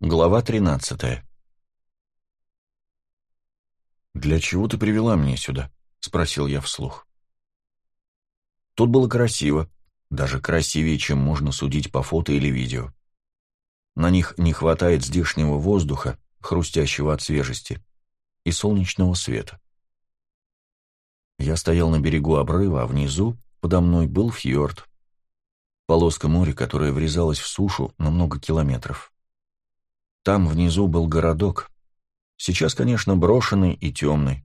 Глава 13 «Для чего ты привела меня сюда?» — спросил я вслух. Тут было красиво, даже красивее, чем можно судить по фото или видео. На них не хватает здешнего воздуха, хрустящего от свежести, и солнечного света. Я стоял на берегу обрыва, а внизу, подо мной, был фьорд. Полоска моря, которая врезалась в сушу на много километров. Там внизу был городок. Сейчас, конечно, брошенный и темный.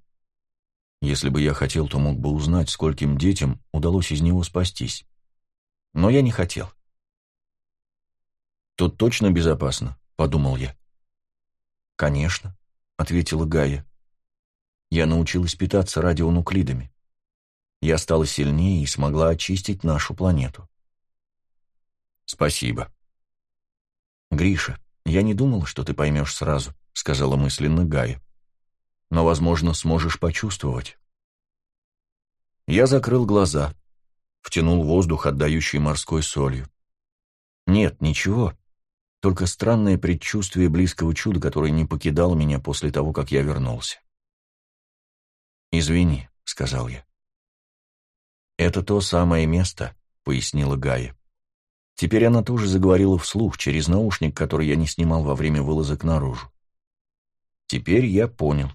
Если бы я хотел, то мог бы узнать, скольким детям удалось из него спастись. Но я не хотел. «Тут точно безопасно?» — подумал я. «Конечно», — ответила Гая. «Я научилась питаться радионуклидами. Я стала сильнее и смогла очистить нашу планету». «Спасибо». «Гриша, «Я не думал, что ты поймешь сразу», — сказала мысленно Гая. «Но, возможно, сможешь почувствовать». Я закрыл глаза, втянул воздух, отдающий морской солью. Нет, ничего, только странное предчувствие близкого чуда, которое не покидало меня после того, как я вернулся. «Извини», — сказал я. «Это то самое место», — пояснила Гая. Теперь она тоже заговорила вслух через наушник, который я не снимал во время вылазок наружу. Теперь я понял.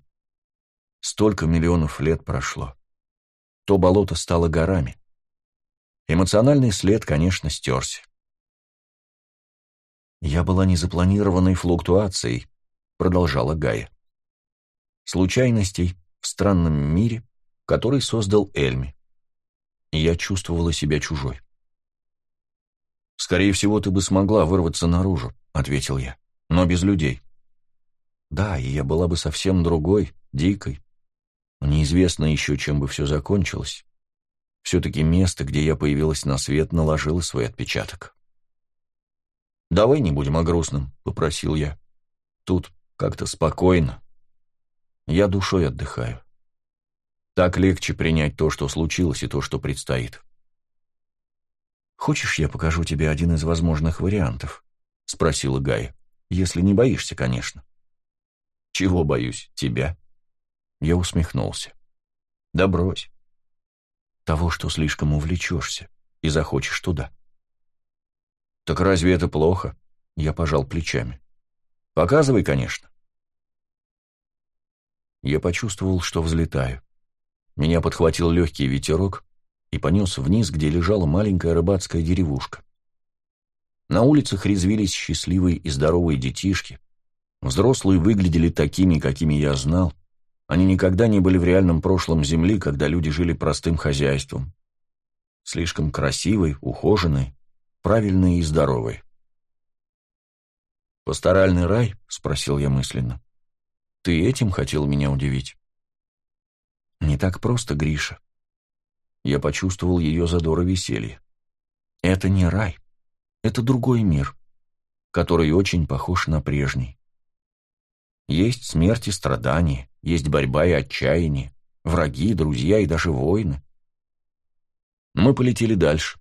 Столько миллионов лет прошло. То болото стало горами. Эмоциональный след, конечно, стерся. «Я была незапланированной флуктуацией», — продолжала Гая. «Случайностей в странном мире, который создал Эльми. Я чувствовала себя чужой. «Скорее всего, ты бы смогла вырваться наружу», — ответил я, — «но без людей». Да, и я была бы совсем другой, дикой. неизвестно еще, чем бы все закончилось. Все-таки место, где я появилась на свет, наложило свой отпечаток. «Давай не будем о грустном», — попросил я. «Тут как-то спокойно. Я душой отдыхаю. Так легче принять то, что случилось, и то, что предстоит». «Хочешь, я покажу тебе один из возможных вариантов?» — спросила Гая. «Если не боишься, конечно». «Чего боюсь? Тебя?» Я усмехнулся. «Да брось. Того, что слишком увлечешься и захочешь туда». «Так разве это плохо?» Я пожал плечами. «Показывай, конечно». Я почувствовал, что взлетаю. Меня подхватил легкий ветерок, и понес вниз, где лежала маленькая рыбацкая деревушка. На улицах резвились счастливые и здоровые детишки. Взрослые выглядели такими, какими я знал. Они никогда не были в реальном прошлом земли, когда люди жили простым хозяйством. Слишком красивые, ухоженные, правильные и здоровые. «Пасторальный рай?» — спросил я мысленно. «Ты этим хотел меня удивить?» «Не так просто, Гриша. Я почувствовал ее задор и веселье. Это не рай. Это другой мир, который очень похож на прежний. Есть смерть и страдания, есть борьба и отчаяние, враги, друзья и даже войны. Мы полетели дальше,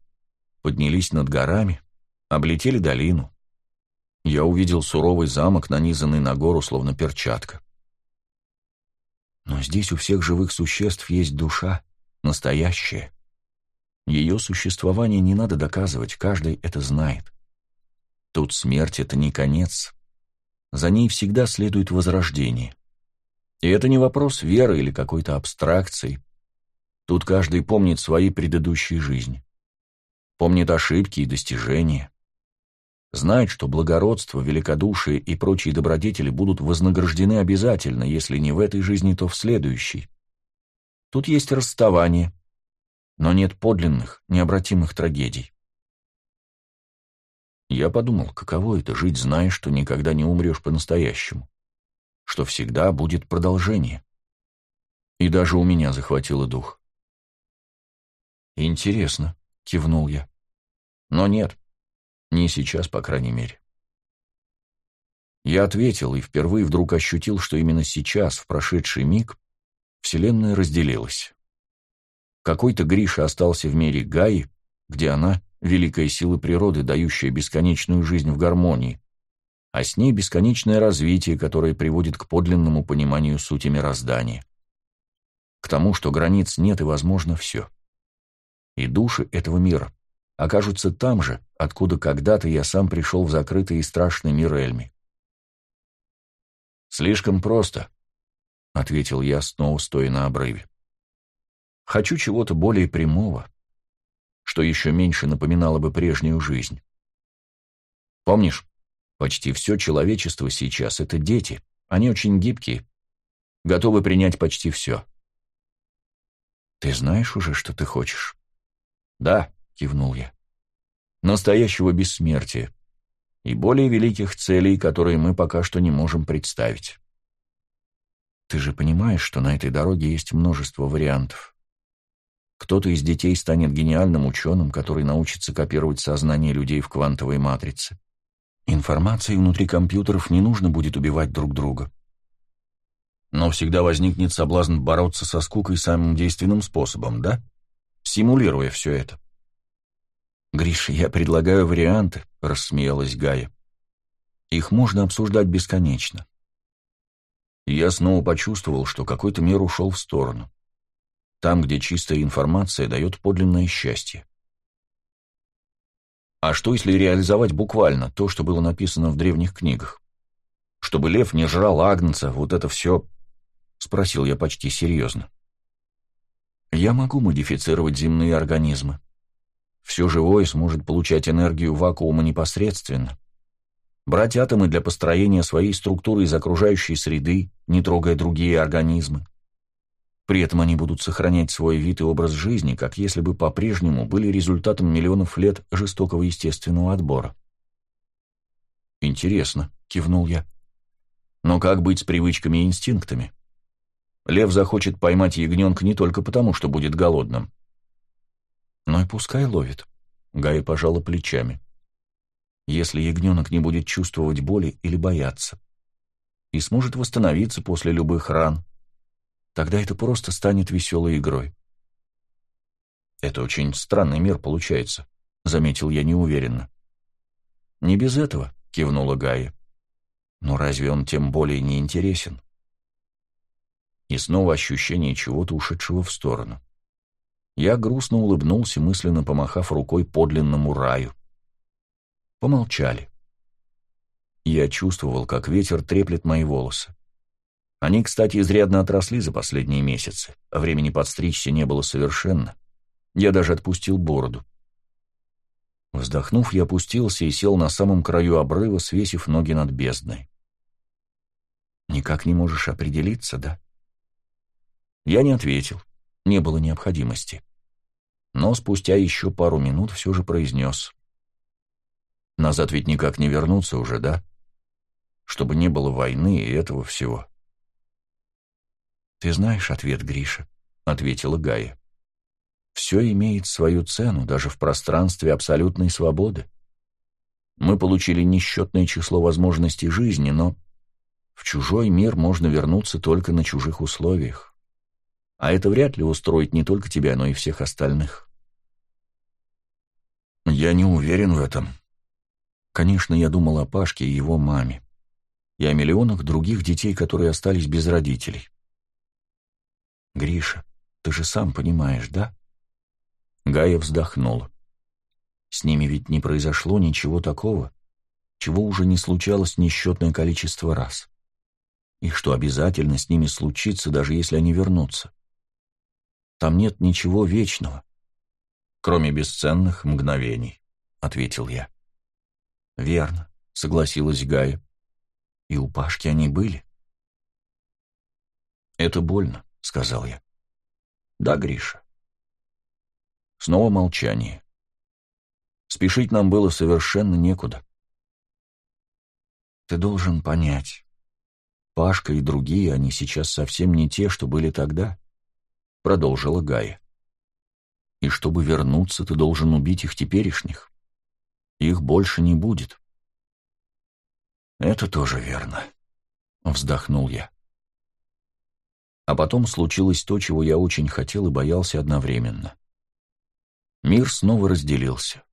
поднялись над горами, облетели долину. Я увидел суровый замок, нанизанный на гору, словно перчатка. Но здесь у всех живых существ есть душа, настоящее. Ее существование не надо доказывать, каждый это знает. Тут смерть — это не конец. За ней всегда следует возрождение. И это не вопрос веры или какой-то абстракции. Тут каждый помнит свои предыдущие жизни. Помнит ошибки и достижения. Знает, что благородство, великодушие и прочие добродетели будут вознаграждены обязательно, если не в этой жизни, то в следующей. Тут есть расставание, но нет подлинных, необратимых трагедий. Я подумал, каково это жить, зная, что никогда не умрешь по-настоящему, что всегда будет продолжение. И даже у меня захватило дух. «Интересно», — кивнул я. «Но нет, не сейчас, по крайней мере». Я ответил и впервые вдруг ощутил, что именно сейчас, в прошедший миг, Вселенная разделилась. Какой-то Гриша остался в мире Гаи, где она — великая сила природы, дающая бесконечную жизнь в гармонии, а с ней бесконечное развитие, которое приводит к подлинному пониманию сути мироздания. К тому, что границ нет и возможно все. И души этого мира окажутся там же, откуда когда-то я сам пришел в закрытый и страшный мир Эльми. «Слишком просто», — ответил я, снова стоя на обрыве. «Хочу чего-то более прямого, что еще меньше напоминало бы прежнюю жизнь. Помнишь, почти все человечество сейчас — это дети, они очень гибкие, готовы принять почти все». «Ты знаешь уже, что ты хочешь?» «Да», — кивнул я. «Настоящего бессмертия и более великих целей, которые мы пока что не можем представить. Ты же понимаешь, что на этой дороге есть множество вариантов. Кто-то из детей станет гениальным ученым, который научится копировать сознание людей в квантовой матрице. Информации внутри компьютеров не нужно будет убивать друг друга. Но всегда возникнет соблазн бороться со скукой самым действенным способом, да? Симулируя все это. «Гриша, я предлагаю варианты», — рассмеялась Гая. «Их можно обсуждать бесконечно». Я снова почувствовал, что какой-то мир ушел в сторону. Там, где чистая информация дает подлинное счастье. А что, если реализовать буквально то, что было написано в древних книгах? Чтобы лев не жрал агнца, вот это все... Спросил я почти серьезно. Я могу модифицировать земные организмы. Все живое сможет получать энергию вакуума непосредственно. Брать атомы для построения своей структуры из окружающей среды, не трогая другие организмы. При этом они будут сохранять свой вид и образ жизни, как если бы по-прежнему были результатом миллионов лет жестокого естественного отбора. «Интересно», — кивнул я. «Но как быть с привычками и инстинктами? Лев захочет поймать ягненка не только потому, что будет голодным. Ну и пускай ловит. Гая пожала плечами. Если ягненок не будет чувствовать боли или бояться, и сможет восстановиться после любых ран, тогда это просто станет веселой игрой. Это очень странный мир получается, заметил я неуверенно. Не без этого, кивнула Гая. Но разве он тем более не интересен? И снова ощущение чего-то ушедшего в сторону. Я грустно улыбнулся, мысленно помахав рукой подлинному раю. Помолчали. Я чувствовал, как ветер треплет мои волосы. Они, кстати, изрядно отросли за последние месяцы, а времени подстричься не было совершенно. Я даже отпустил бороду. Вздохнув, я опустился и сел на самом краю обрыва, свесив ноги над бездной. «Никак не можешь определиться, да?» Я не ответил не было необходимости. Но спустя еще пару минут все же произнес. «Назад ведь никак не вернуться уже, да? Чтобы не было войны и этого всего». «Ты знаешь ответ, Гриша», — ответила Гая. «Все имеет свою цену, даже в пространстве абсолютной свободы. Мы получили несчетное число возможностей жизни, но в чужой мир можно вернуться только на чужих условиях. А это вряд ли устроит не только тебя, но и всех остальных. Я не уверен в этом. Конечно, я думал о Пашке и его маме. И о миллионах других детей, которые остались без родителей. Гриша, ты же сам понимаешь, да? Гая вздохнула. С ними ведь не произошло ничего такого, чего уже не случалось несчетное количество раз. И что обязательно с ними случится, даже если они вернутся. Там нет ничего вечного, кроме бесценных мгновений, — ответил я. Верно, — согласилась Гая. И у Пашки они были. Это больно, — сказал я. Да, Гриша. Снова молчание. Спешить нам было совершенно некуда. Ты должен понять. Пашка и другие, они сейчас совсем не те, что были тогда продолжила Гая. И чтобы вернуться, ты должен убить их теперешних. Их больше не будет. Это тоже верно, вздохнул я. А потом случилось то, чего я очень хотел и боялся одновременно. Мир снова разделился.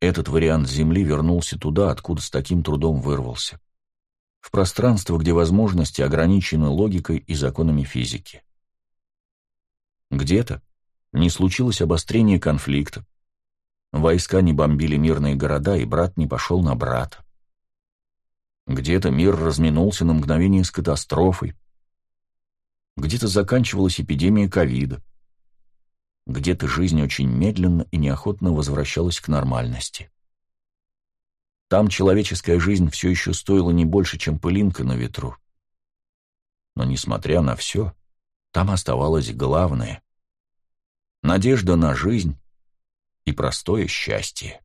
Этот вариант Земли вернулся туда, откуда с таким трудом вырвался. В пространство, где возможности ограничены логикой и законами физики. Где-то не случилось обострение конфликта, войска не бомбили мирные города, и брат не пошел на брата. Где-то мир разминулся на мгновение с катастрофой, где-то заканчивалась эпидемия ковида, где-то жизнь очень медленно и неохотно возвращалась к нормальности. Там человеческая жизнь все еще стоила не больше, чем пылинка на ветру. Но, несмотря на все, там оставалось главное — надежда на жизнь и простое счастье.